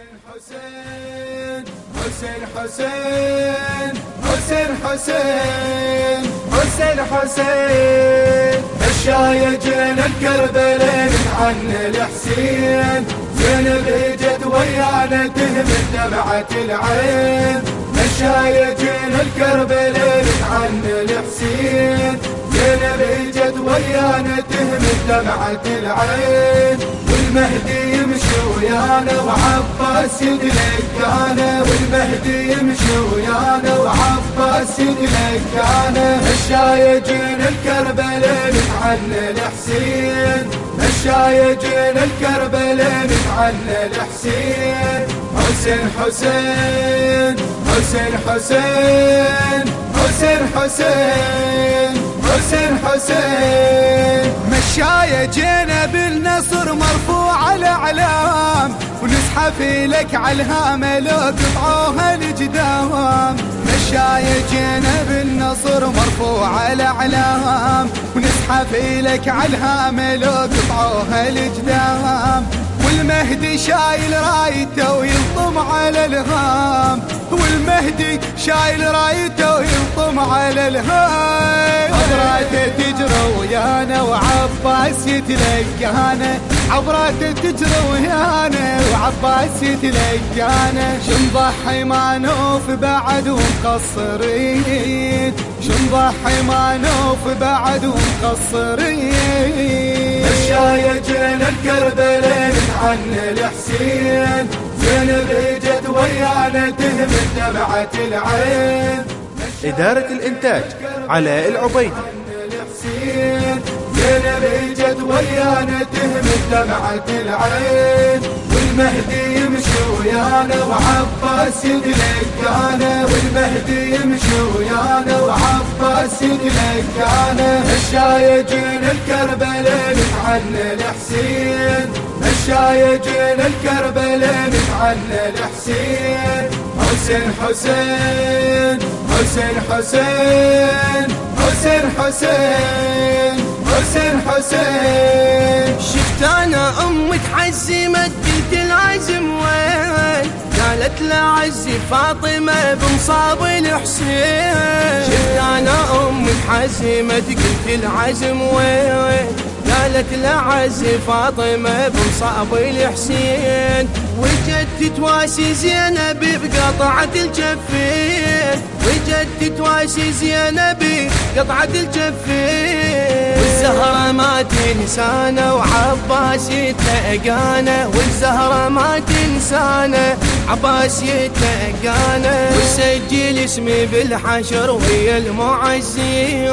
حسين حسين حسين حسين حسين حسين حسين جينا الكربلين عن الحسين. زينب اجت ويانا تهمل دمعة العين. الشاية جينا الكربلين عن الحسين. زينب اجت ويانا تهمل دمعة العين. والمهدي ويانا وعباس يدلك أنا والمهدي يمشي ويانا وعباس يدلك أنا الشايجين الكربلين عن الحسين الشايجين الكربلين عن الحسين حسين حسين حسين حسين حسين حسين حسين حسين. الشاية جينا بالنصر مرفوع الأعلام ونسحف لك عالهامة لو قطعوها الجدام. الشاية جينا بالنصر مرفوع الأعلام ونسحف لك عالهامة لو قطعوها الجدام. والمهدي شايل رايته ويلطم على الهام والمهدي شايل رايته ويلطم على الهام عبراته تجرى ويانا وعباس يتلقانا. عبراته تجرى ويانا وعباس يتلقانا. شنضحي ما نوف بعد ومقصرين. شنضحي ما نوف بعد ومقصرين. الشاية جينا الكربلين عن الحسين. زينب اجت ويانا تهمل دمعة العين. إدارة الإنتاج علاء العبيدي الحسين. زينب اجت ويانا تهمل دمعة العين. والمهدي يمشي ويانا وعباس يدلك والمهدي يمشي ويانا وعباس يدلك أنا الشايجين الكربلين عن الحسين الشايجين الكربلين عن الحسين حسين. حسين حسين حسين حسين حسين حسين حسين شفت أنا امي تحزمت قلت العزم. قالت لعزي فاطمة بمصاب الحسين. شفت أنا امي تحزمت قلت العزم وين؟ قالت لعزي فاطمة بمصاب الحسين. وجدت تواسي زينب بقطعة الجفين. وجدت تواسي زينب بقطعة الجفين. والزهرة ما تنسانا وعباس يتلقانا والزهرة ما تنسانا عباس يتلقانا وسجل اسمي بالحشر ويا المعزي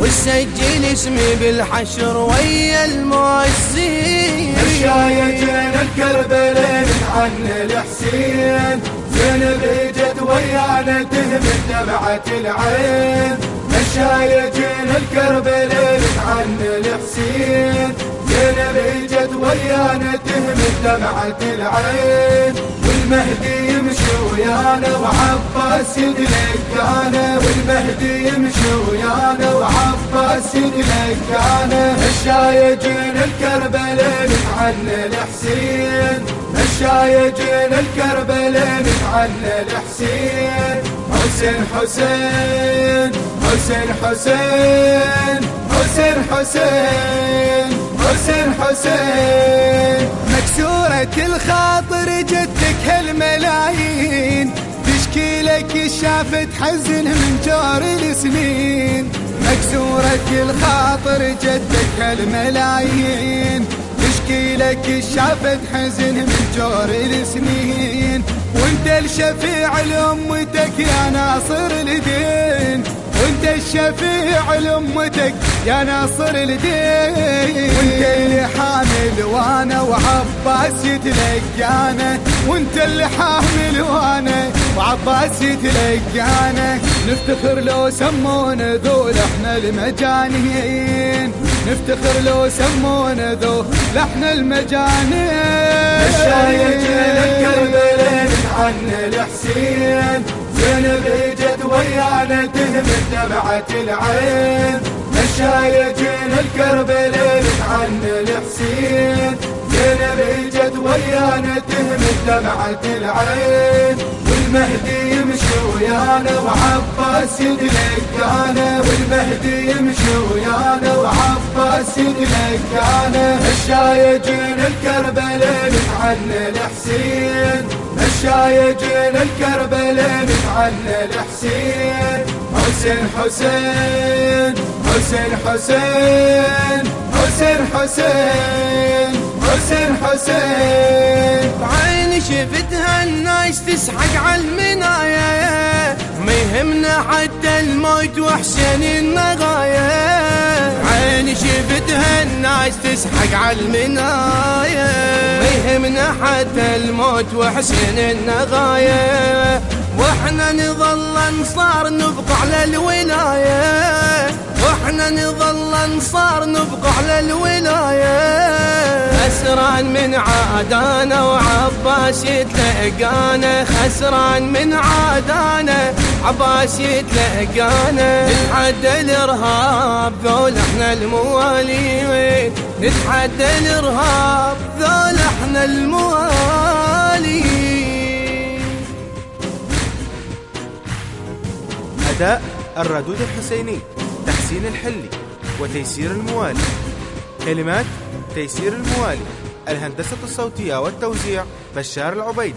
وسجل اسمي بالحشر ويا المعزي الشايجين الكربلين عن الحسين زينب اجت ويانا تهمل دمعة العين. الشايجين الكربلين عن الحسين. زينب اجت ويانا تهمل دمعة العين. والمهدي يمشي ويانا وعباس يدلك أنا. والمهدي يمشي ويانا وعباس يدلك أنا. الشايجين الكربلين عن الحسين. الشايجين الكربلين عن الحسين. حسين حسين حسين حسين حسين حسين حسين حسين. مكسورة الخاطر جدك هالملايين. تشكي لك شافت حزن من جار السنين. مكسورة الخاطر جدك هالملايين. تشكي لك شافت حزن من جور السنين. وانت الشفيع لامتك يا ناصر الدين. وانت الشفيع لامتك يا ناصر الدين. وانت اللي حامل وأنا وعباس يتلقانا وانت اللي حامل وأنا وعباس يتلقانا نفتخر لو سمونا ذول إحنا المجانين. نفتخر لو سمونا ذو إحنا المجانين. الشايجين الكربلين عن الحسين. زينب اجت ويانا تهمل دمعة العين. الشايجين الكربلين عن الحسين. زينب جت ويانا تهمل دمعة العين. والمهدي ويانا وعباس يدلقانا والمهدي يمشي ويانا وعباس يدلقانا الشايجين الكربلين عن الحسين الشايجين الكربلين عن الحسين. حسين حسين حسين حسين حسين حسين. حسين حسين. بعيني شفتها الناس تسحق على المنايا. ما يهمنا حتى الموت وحسين النغايا. عيني شفتها الناس تسحق على المنايا. ما يهمنا حتى الموت وحسين النغايا. وإحنا نظل انصار نبقى على الولاية. وإحنا نظل انصار نبقى على الولاية. خسران من عادانا وعباس يتلقانا. خسران من عادانا عباس يتلقانا. نتحدى الإرهاب ذول إحنا الموالين نتحدى الإرهاب ذول إحنا الموالين أداء الردود الحسيني تحسين الحلي وتيسير الموالي. كلمات تيسير الموالي الهندسة الصوتية والتوزيع بشار العبيدي